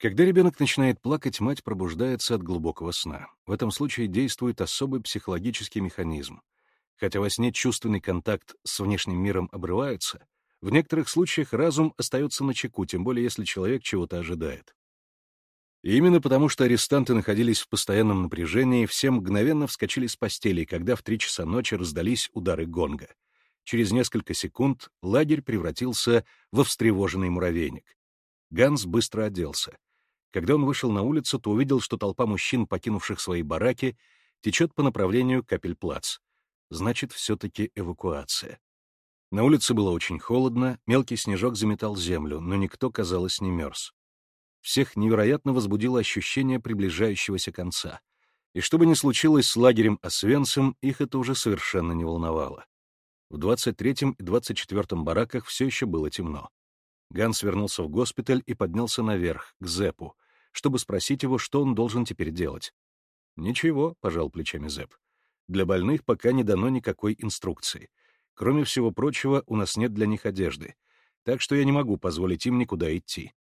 Когда ребенок начинает плакать, мать пробуждается от глубокого сна. В этом случае действует особый психологический механизм. Хотя во сне чувственный контакт с внешним миром обрывается, в некоторых случаях разум остается на чеку, тем более если человек чего-то ожидает. И именно потому, что арестанты находились в постоянном напряжении, все мгновенно вскочили с постелей, когда в три часа ночи раздались удары гонга. Через несколько секунд лагерь превратился во встревоженный муравейник. Ганс быстро оделся. Когда он вышел на улицу, то увидел, что толпа мужчин, покинувших свои бараки, течет по направлению Капельплац. Значит, все-таки эвакуация. На улице было очень холодно, мелкий снежок заметал землю, но никто, казалось, не мерз. Всех невероятно возбудило ощущение приближающегося конца. И что бы ни случилось с лагерем Освенцем, их это уже совершенно не волновало. В 23-м и 24-м бараках все еще было темно. Ганс вернулся в госпиталь и поднялся наверх, к Зепу, чтобы спросить его, что он должен теперь делать. «Ничего», — пожал плечами Зеп. «Для больных пока не дано никакой инструкции. Кроме всего прочего, у нас нет для них одежды, так что я не могу позволить им никуда идти».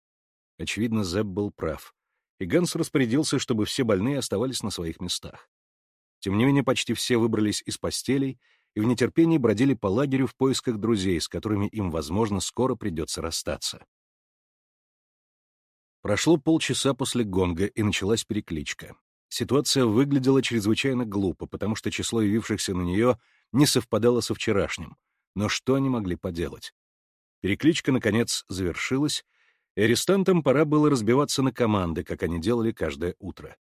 Очевидно, Зеп был прав, и Ганс распорядился, чтобы все больные оставались на своих местах. Тем не менее, почти все выбрались из постелей и в нетерпении бродили по лагерю в поисках друзей, с которыми им, возможно, скоро придется расстаться. Прошло полчаса после гонга, и началась перекличка. Ситуация выглядела чрезвычайно глупо, потому что число явившихся на нее не совпадало со вчерашним. Но что они могли поделать? Перекличка, наконец, завершилась, и арестантам пора было разбиваться на команды, как они делали каждое утро.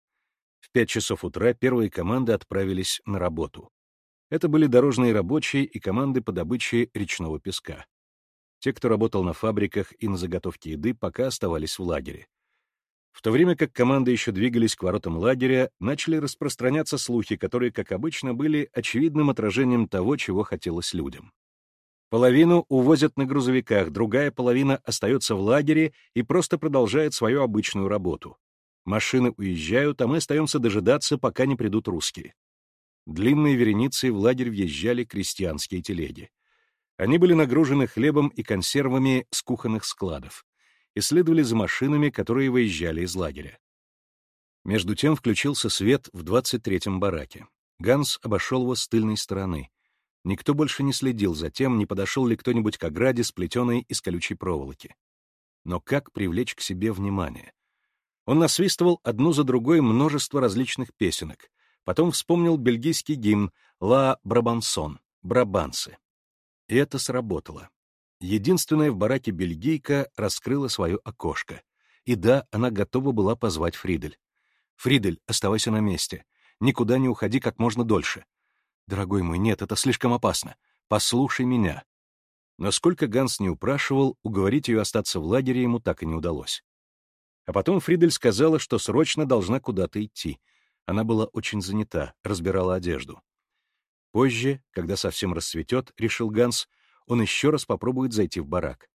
В пять часов утра первые команды отправились на работу. Это были дорожные рабочие и команды по добыче речного песка. Те, кто работал на фабриках и на заготовке еды, пока оставались в лагере. В то время как команды еще двигались к воротам лагеря, начали распространяться слухи, которые, как обычно, были очевидным отражением того, чего хотелось людям. Половину увозят на грузовиках, другая половина остается в лагере и просто продолжает свою обычную работу. Машины уезжают, а мы остаемся дожидаться, пока не придут русские. Длинной вереницей в лагерь въезжали крестьянские телеги. Они были нагружены хлебом и консервами с кухонных складов и следовали за машинами, которые выезжали из лагеря. Между тем включился свет в 23-м бараке. Ганс обошел его с тыльной стороны. Никто больше не следил за тем, не подошел ли кто-нибудь к ограде, сплетенной из колючей проволоки. Но как привлечь к себе внимание? Он насвистывал одну за другой множество различных песенок, Потом вспомнил бельгийский гимн «Ла Брабансон» — «Брабанцы». И это сработало. Единственная в бараке бельгийка раскрыла свое окошко. И да, она готова была позвать Фридель. «Фридель, оставайся на месте. Никуда не уходи как можно дольше». «Дорогой мой, нет, это слишком опасно. Послушай меня». Но сколько Ганс не упрашивал, уговорить ее остаться в лагере ему так и не удалось. А потом Фридель сказала, что срочно должна куда-то идти — она была очень занята, разбирала одежду. Позже, когда совсем расцветет, решил Ганс, он еще раз попробует зайти в барак.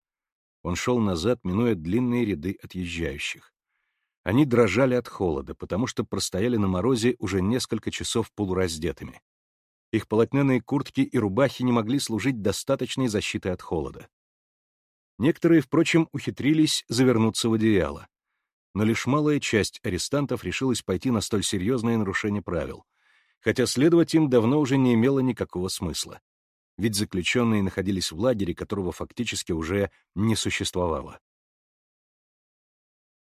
Он шел назад, минуя длинные ряды отъезжающих. Они дрожали от холода, потому что простояли на морозе уже несколько часов полураздетыми. Их полотняные куртки и рубахи не могли служить достаточной защитой от холода. Некоторые, впрочем, ухитрились завернуться в одеяло но лишь малая часть арестантов решилась пойти на столь серьезное нарушение правил, хотя следовать им давно уже не имело никакого смысла. Ведь заключенные находились в лагере, которого фактически уже не существовало.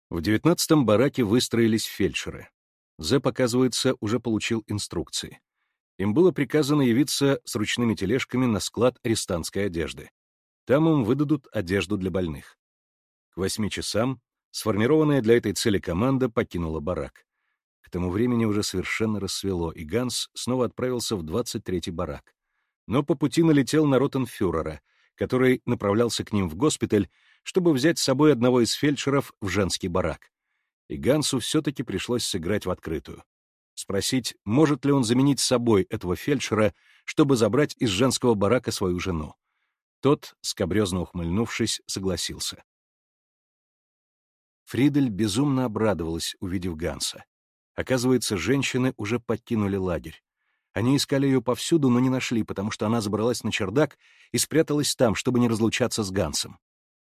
В девятнадцатом бараке выстроились фельдшеры. Зе, оказывается, уже получил инструкции. Им было приказано явиться с ручными тележками на склад арестантской одежды. Там им выдадут одежду для больных. К восьми часам Сформированная для этой цели команда покинула барак. К тому времени уже совершенно рассвело, и Ганс снова отправился в 23-й барак. Но по пути налетел на ротенфюрера, который направлялся к ним в госпиталь, чтобы взять с собой одного из фельдшеров в женский барак. И Гансу все-таки пришлось сыграть в открытую. Спросить, может ли он заменить собой этого фельдшера, чтобы забрать из женского барака свою жену. Тот, скобрезно ухмыльнувшись, согласился. Фридель безумно обрадовалась, увидев Ганса. Оказывается, женщины уже покинули лагерь. Они искали ее повсюду, но не нашли, потому что она забралась на чердак и спряталась там, чтобы не разлучаться с Гансом.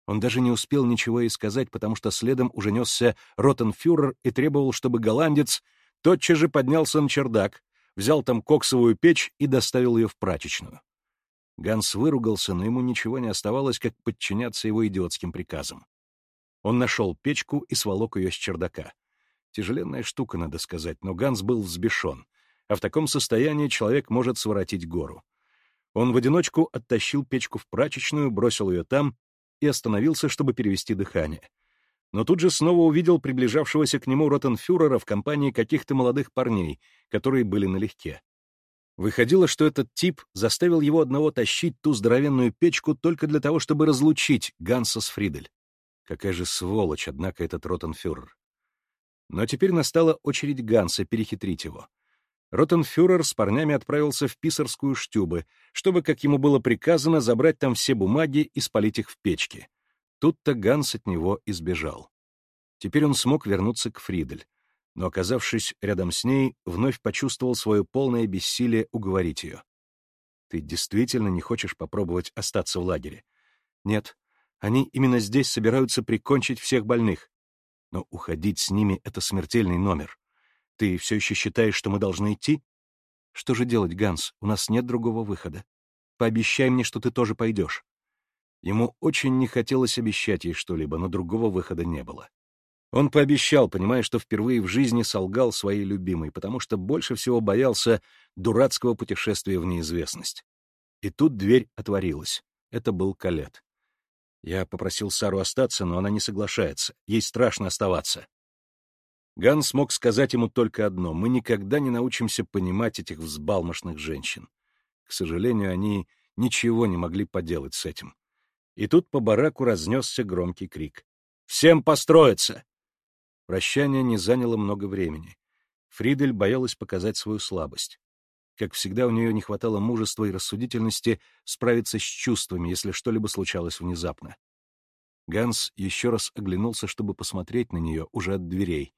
Он даже не успел ничего и сказать, потому что следом уже несся Ротенфюрер и требовал, чтобы голландец тотчас же поднялся на чердак, взял там коксовую печь и доставил ее в прачечную. Ганс выругался, но ему ничего не оставалось, как подчиняться его идиотским приказам. Он нашел печку и сволок ее с чердака. Тяжеленная штука, надо сказать, но Ганс был взбешен, а в таком состоянии человек может своротить гору. Он в одиночку оттащил печку в прачечную, бросил ее там и остановился, чтобы перевести дыхание. Но тут же снова увидел приближавшегося к нему ротенфюрера в компании каких-то молодых парней, которые были налегке. Выходило, что этот тип заставил его одного тащить ту здоровенную печку только для того, чтобы разлучить Ганса с Фридель. Какая же сволочь, однако, этот ротенфюрер. Но теперь настала очередь Ганса перехитрить его. Ротенфюрер с парнями отправился в писарскую штюбы, чтобы, как ему было приказано, забрать там все бумаги и спалить их в печке. Тут-то Ганс от него избежал. Теперь он смог вернуться к Фридель, но, оказавшись рядом с ней, вновь почувствовал свое полное бессилие уговорить ее. «Ты действительно не хочешь попробовать остаться в лагере?» «Нет, они именно здесь собираются прикончить всех больных. Но уходить с ними — это смертельный номер. Ты все еще считаешь, что мы должны идти? Что же делать, Ганс? У нас нет другого выхода. Пообещай мне, что ты тоже пойдешь. Ему очень не хотелось обещать ей что-либо, но другого выхода не было. Он пообещал, понимая, что впервые в жизни солгал своей любимой, потому что больше всего боялся дурацкого путешествия в неизвестность. И тут дверь отворилась. Это был Калет. Я попросил Сару остаться, но она не соглашается. Ей страшно оставаться. Ган смог сказать ему только одно — мы никогда не научимся понимать этих взбалмошных женщин. К сожалению, они ничего не могли поделать с этим. И тут по бараку разнесся громкий крик. «Всем построиться!» Прощание не заняло много времени. Фридель боялась показать свою слабость. Как всегда, у нее не хватало мужества и рассудительности справиться с чувствами, если что-либо случалось внезапно. Ганс еще раз оглянулся, чтобы посмотреть на нее уже от дверей.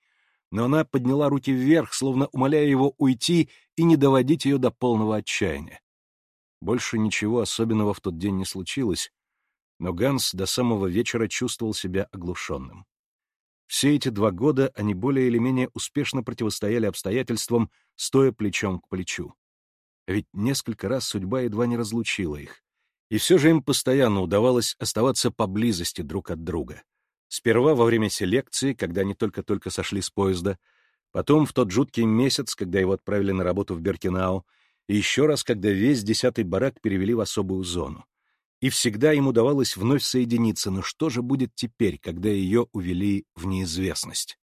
Но она подняла руки вверх, словно умоляя его уйти и не доводить ее до полного отчаяния. Больше ничего особенного в тот день не случилось, но Ганс до самого вечера чувствовал себя оглушенным. Все эти два года они более или менее успешно противостояли обстоятельствам, стоя плечом к плечу. Ведь несколько раз судьба едва не разлучила их. И все же им постоянно удавалось оставаться поблизости друг от друга. Сперва во время селекции, когда они только-только сошли с поезда, потом в тот жуткий месяц, когда его отправили на работу в Беркинау, и еще раз, когда весь десятый барак перевели в особую зону. И всегда им удавалось вновь соединиться, но что же будет теперь, когда ее увели в неизвестность?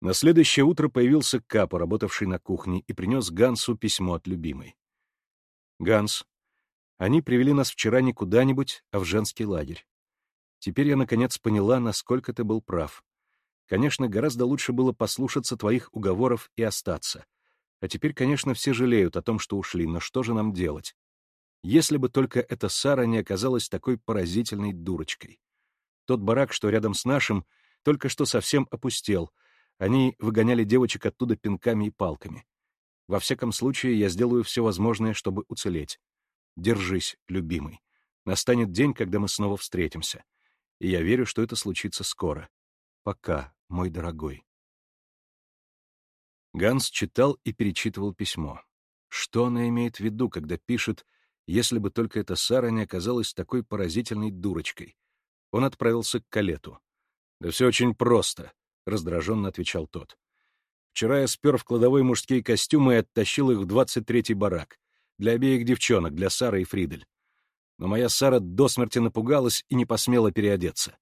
На следующее утро появился Капа, работавший на кухне, и принес Гансу письмо от любимой. «Ганс, они привели нас вчера не куда-нибудь, а в женский лагерь. Теперь я, наконец, поняла, насколько ты был прав. Конечно, гораздо лучше было послушаться твоих уговоров и остаться. А теперь, конечно, все жалеют о том, что ушли, но что же нам делать? Если бы только эта Сара не оказалась такой поразительной дурочкой. Тот барак, что рядом с нашим, только что совсем опустел — они выгоняли девочек оттуда пинками и палками. Во всяком случае, я сделаю все возможное, чтобы уцелеть. Держись, любимый. Настанет день, когда мы снова встретимся. И я верю, что это случится скоро. Пока, мой дорогой. Ганс читал и перечитывал письмо. Что она имеет в виду, когда пишет «Если бы только эта Сара не оказалась такой поразительной дурочкой». Он отправился к Калету. «Да все очень просто раздраженно отвечал тот. Вчера я спер в кладовой мужские костюмы и оттащил их в двадцать третий барак. Для обеих девчонок, для Сары и Фридель. Но моя Сара до смерти напугалась и не посмела переодеться.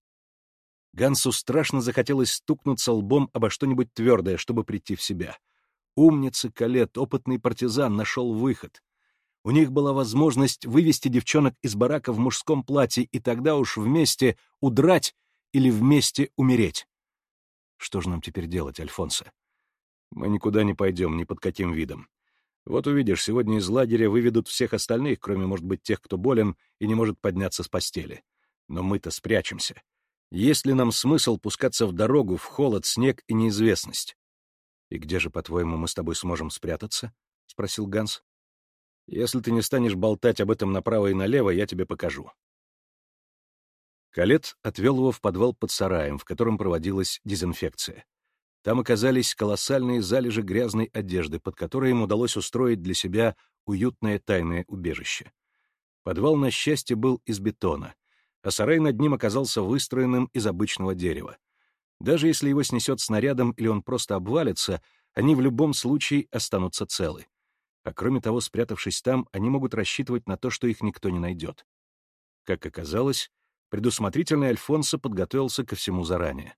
Гансу страшно захотелось стукнуться лбом обо что-нибудь твердое, чтобы прийти в себя. Умница Калет, опытный партизан, нашел выход. У них была возможность вывести девчонок из барака в мужском платье и тогда уж вместе удрать или вместе умереть. Что же нам теперь делать, Альфонсо? Мы никуда не пойдем, ни под каким видом. Вот увидишь, сегодня из лагеря выведут всех остальных, кроме, может быть, тех, кто болен и не может подняться с постели. Но мы-то спрячемся. Есть ли нам смысл пускаться в дорогу, в холод, снег и неизвестность? — И где же, по-твоему, мы с тобой сможем спрятаться? — спросил Ганс. — Если ты не станешь болтать об этом направо и налево, я тебе покажу. Калет отвел его в подвал под сараем, в котором проводилась дезинфекция. Там оказались колоссальные залежи грязной одежды, под которой им удалось устроить для себя уютное тайное убежище. Подвал, на счастье, был из бетона, а сарай над ним оказался выстроенным из обычного дерева. Даже если его снесет снарядом или он просто обвалится, они в любом случае останутся целы. А кроме того, спрятавшись там, они могут рассчитывать на то, что их никто не найдет. Как оказалось, предусмотрительный Альфонсо подготовился ко всему заранее.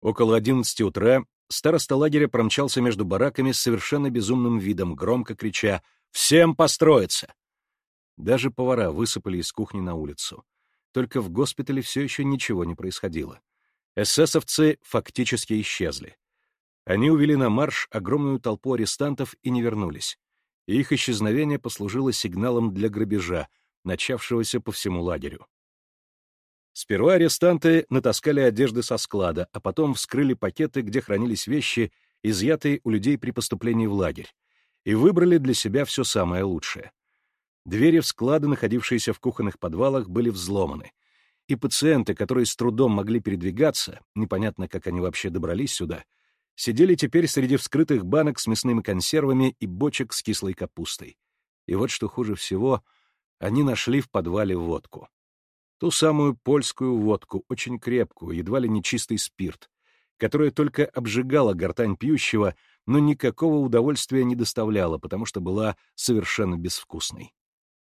Около одиннадцати утра староста лагеря промчался между бараками с совершенно безумным видом, громко крича «Всем построиться!». Даже повара высыпали из кухни на улицу. Только в госпитале все еще ничего не происходило. Эсэсовцы фактически исчезли. Они увели на марш огромную толпу арестантов и не вернулись. Их исчезновение послужило сигналом для грабежа, начавшегося по всему лагерю. Сперва арестанты натаскали одежды со склада, а потом вскрыли пакеты, где хранились вещи, изъятые у людей при поступлении в лагерь, и выбрали для себя все самое лучшее. Двери в склады, находившиеся в кухонных подвалах, были взломаны, и пациенты, которые с трудом могли передвигаться, непонятно, как они вообще добрались сюда, сидели теперь среди вскрытых банок с мясными консервами и бочек с кислой капустой. И вот что хуже всего, они нашли в подвале водку. Ту самую польскую водку, очень крепкую, едва ли не чистый спирт, которая только обжигала гортань пьющего, но никакого удовольствия не доставляла, потому что была совершенно безвкусной.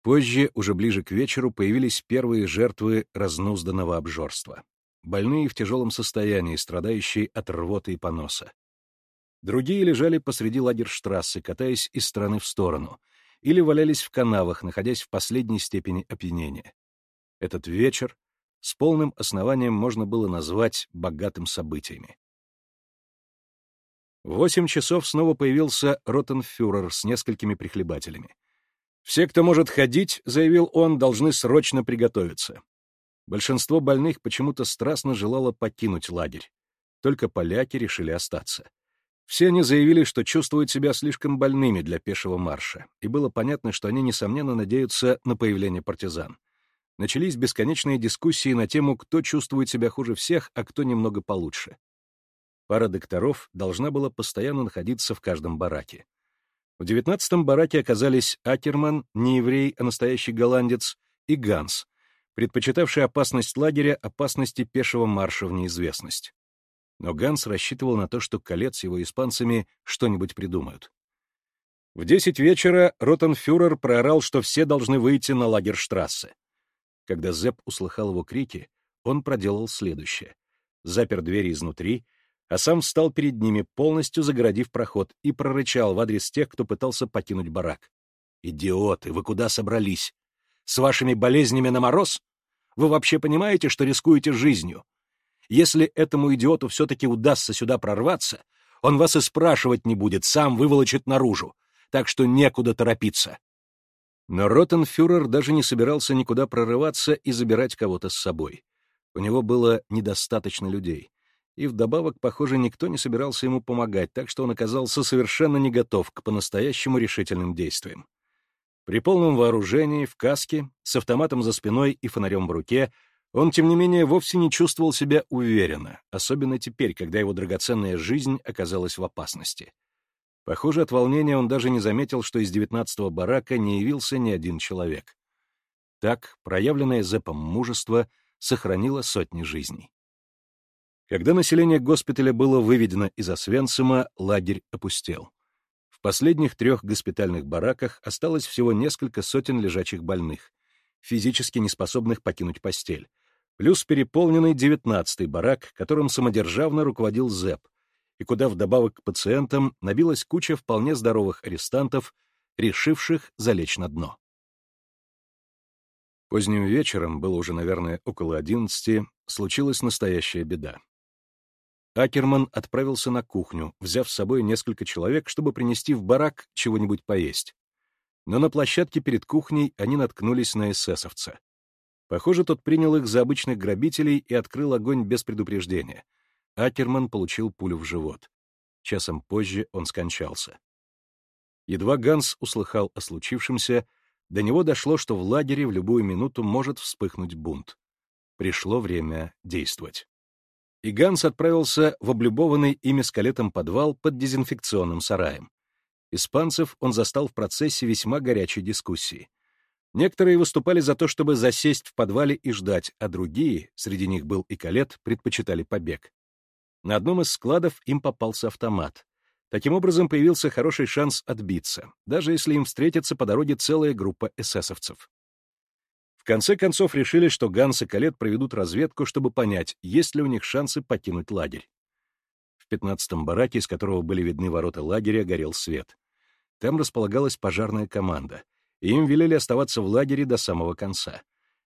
Позже, уже ближе к вечеру, появились первые жертвы разнузданного обжорства. Больные в тяжелом состоянии, страдающие от рвоты и поноса. Другие лежали посреди лагерштрассы, катаясь из стороны в сторону, или валялись в канавах, находясь в последней степени опьянения. Этот вечер с полным основанием можно было назвать богатым событиями. В восемь часов снова появился ротенфюрер с несколькими прихлебателями. «Все, кто может ходить, — заявил он, — должны срочно приготовиться». Большинство больных почему-то страстно желало покинуть лагерь. Только поляки решили остаться. Все они заявили, что чувствуют себя слишком больными для пешего марша, и было понятно, что они, несомненно, надеются на появление партизан начались бесконечные дискуссии на тему, кто чувствует себя хуже всех, а кто немного получше. Пара докторов должна была постоянно находиться в каждом бараке. В девятнадцатом бараке оказались Акерман, не еврей, а настоящий голландец, и Ганс, предпочитавший опасность лагеря опасности пешего марша в неизвестность. Но Ганс рассчитывал на то, что колец его испанцами что-нибудь придумают. В десять вечера Ротенфюрер проорал, что все должны выйти на лагерштрассе. Когда Зепп услыхал его крики, он проделал следующее. Запер двери изнутри, а сам встал перед ними, полностью загородив проход, и прорычал в адрес тех, кто пытался покинуть барак. «Идиоты, вы куда собрались? С вашими болезнями на мороз? Вы вообще понимаете, что рискуете жизнью? Если этому идиоту все-таки удастся сюда прорваться, он вас и спрашивать не будет, сам выволочит наружу, так что некуда торопиться». Но Ротенфюрер даже не собирался никуда прорываться и забирать кого-то с собой. У него было недостаточно людей. И вдобавок, похоже, никто не собирался ему помогать, так что он оказался совершенно не готов к по-настоящему решительным действиям. При полном вооружении, в каске, с автоматом за спиной и фонарем в руке, он, тем не менее, вовсе не чувствовал себя уверенно, особенно теперь, когда его драгоценная жизнь оказалась в опасности. Похоже, от волнения он даже не заметил, что из девятнадцатого барака не явился ни один человек. Так, проявленное Зепом мужество сохранило сотни жизней. Когда население госпиталя было выведено из Освенцима, лагерь опустел. В последних трех госпитальных бараках осталось всего несколько сотен лежачих больных, физически неспособных покинуть постель, плюс переполненный девятнадцатый барак, которым самодержавно руководил Зеп, и куда вдобавок к пациентам набилась куча вполне здоровых арестантов, решивших залечь на дно. Поздним вечером, было уже, наверное, около одиннадцати, случилась настоящая беда. Акерман отправился на кухню, взяв с собой несколько человек, чтобы принести в барак чего-нибудь поесть. Но на площадке перед кухней они наткнулись на эсэсовца. Похоже, тот принял их за обычных грабителей и открыл огонь без предупреждения — Акерман получил пулю в живот. Часом позже он скончался. Едва Ганс услыхал о случившемся, До него дошло, что в лагере в любую минуту может вспыхнуть бунт. Пришло время действовать. И Ганс отправился в облюбованный ими скелетом подвал под дезинфекционным сараем. Испанцев он застал в процессе весьма горячей дискуссии. Некоторые выступали за то, чтобы засесть в подвале и ждать, а другие, среди них был и Калет, предпочитали побег. На одном из складов им попался автомат. Таким образом, появился хороший шанс отбиться, даже если им встретится по дороге целая группа эсэсовцев. В конце концов решили, что Ганс и Калет проведут разведку, чтобы понять, есть ли у них шансы покинуть лагерь. В пятнадцатом бараке, из которого были видны ворота лагеря, горел свет. Там располагалась пожарная команда, им велели оставаться в лагере до самого конца.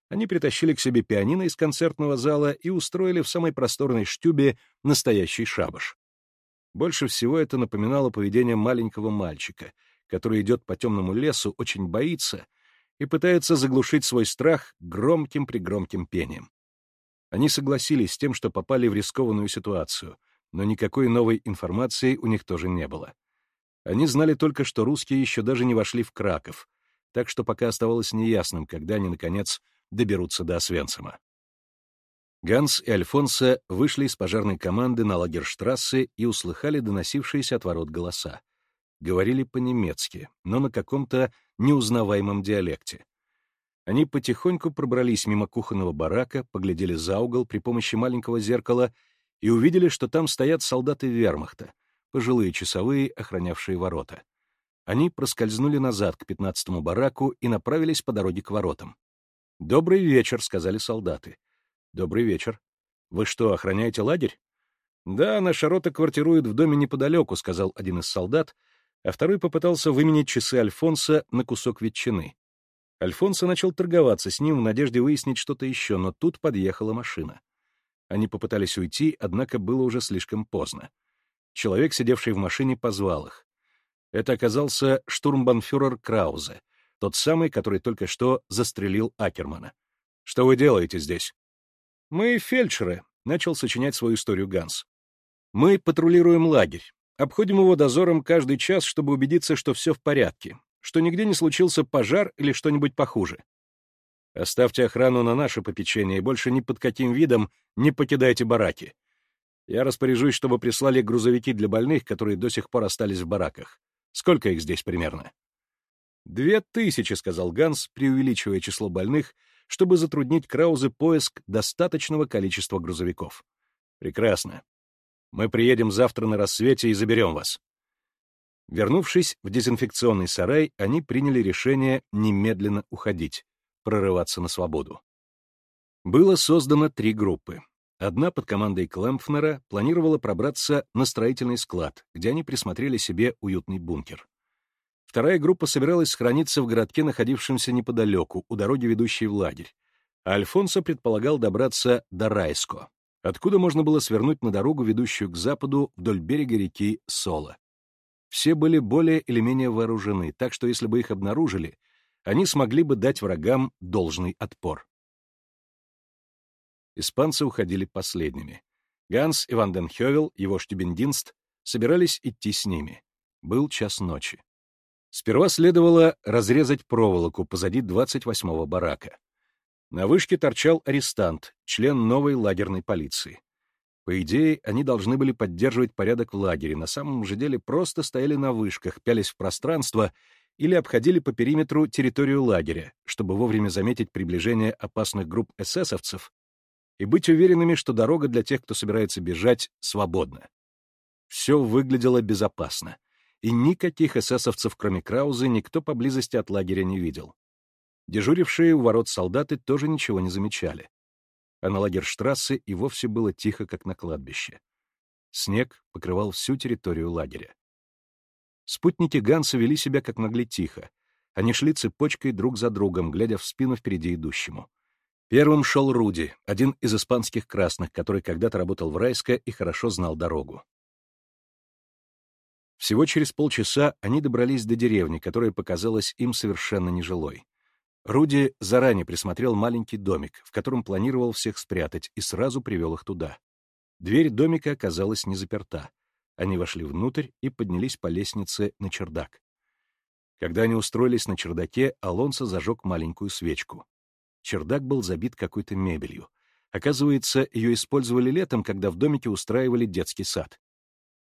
Они притащили к себе пианино из концертного зала и устроили в самой просторной штюбе настоящий шабаш. Больше всего это напоминало поведение маленького мальчика, который идет по темному лесу, очень боится и пытается заглушить свой страх громким-пригромким пением. Они согласились с тем, что попали в рискованную ситуацию, но никакой новой информации у них тоже не было. Они знали только, что русские еще даже не вошли в Краков, так что пока оставалось неясным, когда они, наконец, доберутся до Освенцима. Ганс и Альфонсо вышли из пожарной команды на лагерштрассе и услыхали доносившиеся от ворот голоса. Говорили по-немецки, но на каком-то неузнаваемом диалекте. Они потихоньку пробрались мимо кухонного барака, поглядели за угол при помощи маленького зеркала и увидели, что там стоят солдаты вермахта — пожилые часовые, охранявшие ворота. Они проскользнули назад к пятнадцатому бараку и направились по дороге к воротам. «Добрый вечер», — сказали солдаты. «Добрый вечер. Вы что, охраняете лагерь?» «Да, наша рота квартирует в доме неподалеку», — сказал один из солдат, а второй попытался выменить часы Альфонса на кусок ветчины. Альфонсо начал торговаться с ним в надежде выяснить что-то еще, но тут подъехала машина. Они попытались уйти, однако было уже слишком поздно. Человек, сидевший в машине, позвал их. Это оказался штурмбанфюрер Краузе, тот самый, который только что застрелил Акермана. «Что вы делаете здесь?» «Мы фельдшеры», — начал сочинять свою историю Ганс. «Мы патрулируем лагерь, обходим его дозором каждый час, чтобы убедиться, что все в порядке, что нигде не случился пожар или что-нибудь похуже. Оставьте охрану на наше попечение и больше ни под каким видом не покидайте бараки. Я распоряжусь, чтобы прислали грузовики для больных, которые до сих пор остались в бараках. Сколько их здесь примерно? «Две тысячи», — сказал Ганс, преувеличивая число больных, чтобы затруднить Краузе поиск достаточного количества грузовиков. «Прекрасно. Мы приедем завтра на рассвете и заберем вас». Вернувшись в дезинфекционный сарай, они приняли решение немедленно уходить, прорываться на свободу. Было создано три группы. Одна под командой Клэмпфнера планировала пробраться на строительный склад, где они присмотрели себе уютный бункер. Вторая группа собиралась сохраниться в городке, находившемся неподалеку, у дороги, ведущей в лагерь. А Альфонсо предполагал добраться до Райско, откуда можно было свернуть на дорогу, ведущую к западу вдоль берега реки Соло. Все были более или менее вооружены, так что если бы их обнаружили, они смогли бы дать врагам должный отпор. Испанцы уходили последними. Ганс и Ван ден Хёвел, его штюбендинст, собирались идти с ними. Был час ночи. Сперва следовало разрезать проволоку позади 28-го барака. На вышке торчал арестант, член новой лагерной полиции. По идее, они должны были поддерживать порядок в лагере, на самом же деле просто стояли на вышках, пялись в пространство или обходили по периметру территорию лагеря, чтобы вовремя заметить приближение опасных групп эсэсовцев и быть уверенными, что дорога для тех, кто собирается бежать, свободна. Все выглядело безопасно, и никаких эсэсовцев, кроме Краузы, никто поблизости от лагеря не видел. Дежурившие у ворот солдаты тоже ничего не замечали. А на лагерштрассе и вовсе было тихо, как на кладбище. Снег покрывал всю территорию лагеря. Спутники Ганса вели себя как могли тихо. Они шли цепочкой друг за другом, глядя в спину впереди идущему. Первым шел Руди, один из испанских красных, который когда-то работал в Райско и хорошо знал дорогу. Всего через полчаса они добрались до деревни, которая показалась им совершенно нежилой. Руди заранее присмотрел маленький домик, в котором планировал всех спрятать, и сразу привел их туда. Дверь домика оказалась не заперта. Они вошли внутрь и поднялись по лестнице на чердак. Когда они устроились на чердаке, Алонсо зажег маленькую свечку. Чердак был забит какой-то мебелью. Оказывается, ее использовали летом, когда в домике устраивали детский сад.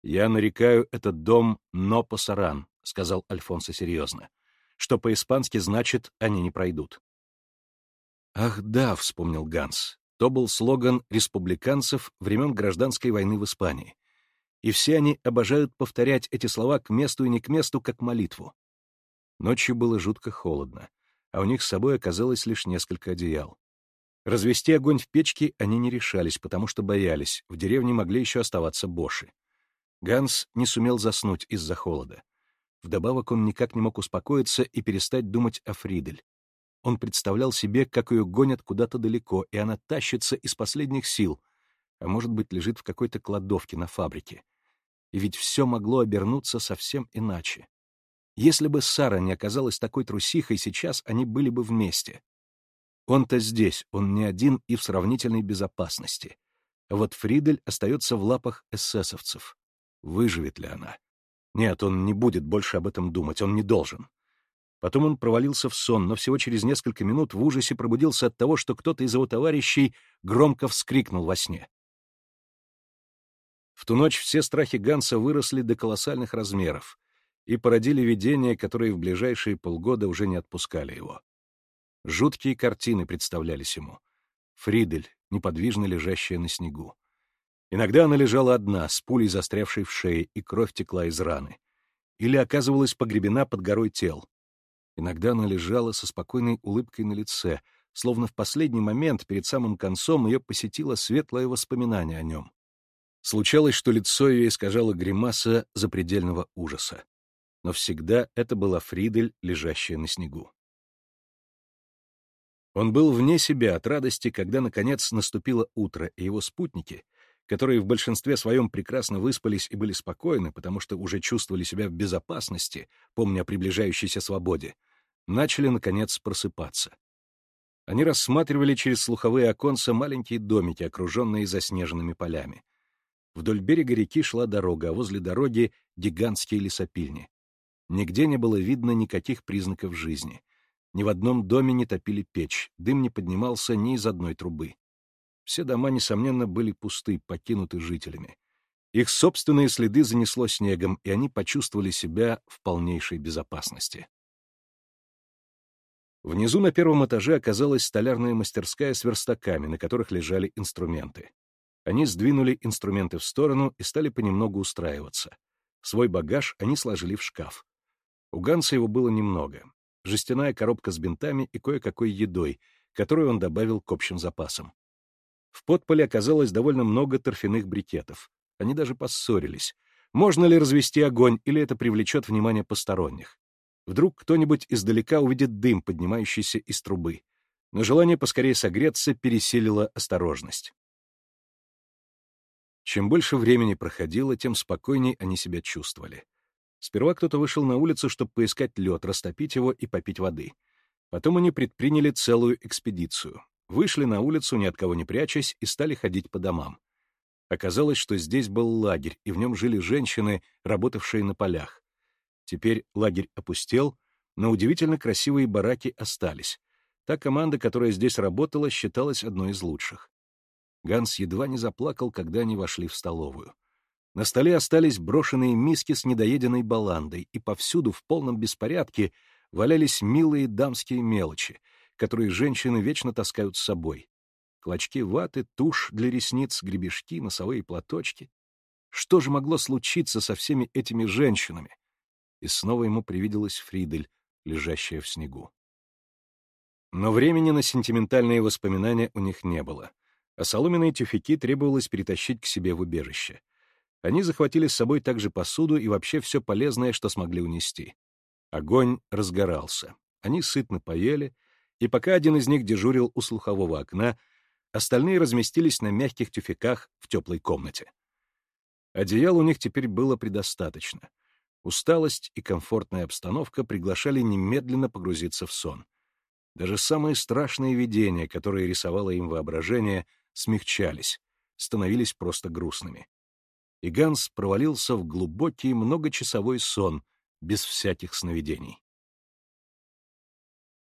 «Я нарекаю этот дом «Но-Пасаран», — сказал Альфонсо серьезно, что по-испански значит «они не пройдут». «Ах да», — вспомнил Ганс, — то был слоган республиканцев времен гражданской войны в Испании. И все они обожают повторять эти слова к месту и не к месту, как молитву. Ночью было жутко холодно, а у них с собой оказалось лишь несколько одеял. Развести огонь в печке они не решались, потому что боялись, в деревне могли еще оставаться боши. Ганс не сумел заснуть из-за холода. Вдобавок он никак не мог успокоиться и перестать думать о Фридель. Он представлял себе, как ее гонят куда-то далеко, и она тащится из последних сил, а может быть, лежит в какой-то кладовке на фабрике. И ведь все могло обернуться совсем иначе. Если бы Сара не оказалась такой трусихой, сейчас они были бы вместе. Он-то здесь, он не один и в сравнительной безопасности. А вот Фридель остается в лапах эсэсовцев. Выживет ли она? Нет, он не будет больше об этом думать, он не должен. Потом он провалился в сон, но всего через несколько минут в ужасе пробудился от того, что кто-то из его товарищей громко вскрикнул во сне. В ту ночь все страхи Ганса выросли до колоссальных размеров и породили видения, которые в ближайшие полгода уже не отпускали его. Жуткие картины представлялись ему. Фридель, неподвижно лежащая на снегу. Иногда она лежала одна, с пулей застрявшей в шее, и кровь текла из раны. Или оказывалась погребена под горой тел. Иногда она лежала со спокойной улыбкой на лице, словно в последний момент, перед самым концом, ее посетило светлое воспоминание о нем. Случалось, что лицо ее искажало гримаса запредельного ужаса. Но всегда это была Фридель, лежащая на снегу. Он был вне себя от радости, когда, наконец, наступило утро, и его спутники, которые в большинстве своем прекрасно выспались и были спокойны, потому что уже чувствовали себя в безопасности, помня о приближающейся свободе, начали, наконец, просыпаться. Они рассматривали через слуховые оконца маленькие домики, окруженные заснеженными полями. Вдоль берега реки шла дорога, а возле дороги — гигантские лесопильни. Нигде не было видно никаких признаков жизни. Ни в одном доме не топили печь, дым не поднимался ни из одной трубы. Все дома, несомненно, были пусты, покинуты жителями. Их собственные следы занесло снегом, и они почувствовали себя в полнейшей безопасности. Внизу на первом этаже оказалась столярная мастерская с верстаками, на которых лежали инструменты. Они сдвинули инструменты в сторону и стали понемногу устраиваться. Свой багаж они сложили в шкаф. У Ганса его было немного. Жестяная коробка с бинтами и кое-какой едой, которую он добавил к общим запасам. В подполе оказалось довольно много торфяных брикетов. Они даже поссорились. Можно ли развести огонь, или это привлечет внимание посторонних? Вдруг кто-нибудь издалека увидит дым, поднимающийся из трубы. Но желание поскорее согреться пересилило осторожность. Чем больше времени проходило, тем спокойней они себя чувствовали. Сперва кто-то вышел на улицу, чтобы поискать лед, растопить его и попить воды. Потом они предприняли целую экспедицию. Вышли на улицу, ни от кого не прячась, и стали ходить по домам. Оказалось, что здесь был лагерь, и в нем жили женщины, работавшие на полях. Теперь лагерь опустел, но удивительно красивые бараки остались. Та команда, которая здесь работала, считалась одной из лучших. Ганс едва не заплакал, когда они вошли в столовую. На столе остались брошенные миски с недоеденной баландой, и повсюду в полном беспорядке валялись милые дамские мелочи, которые женщины вечно таскают с собой. Клочки ваты, тушь для ресниц, гребешки, носовые платочки. Что же могло случиться со всеми этими женщинами? и снова ему привиделась Фридель, лежащая в снегу. Но времени на сентиментальные воспоминания у них не было, а соломенные тюфяки требовалось перетащить к себе в убежище. Они захватили с собой также посуду и вообще все полезное, что смогли унести. Огонь разгорался. Они сытно поели, и пока один из них дежурил у слухового окна, остальные разместились на мягких тюфяках в теплой комнате. Одеял у них теперь было предостаточно. Усталость и комфортная обстановка приглашали немедленно погрузиться в сон. Даже самые страшные видения, которые рисовало им воображение, смягчались, становились просто грустными. И Ганс провалился в глубокий многочасовой сон без всяких сновидений.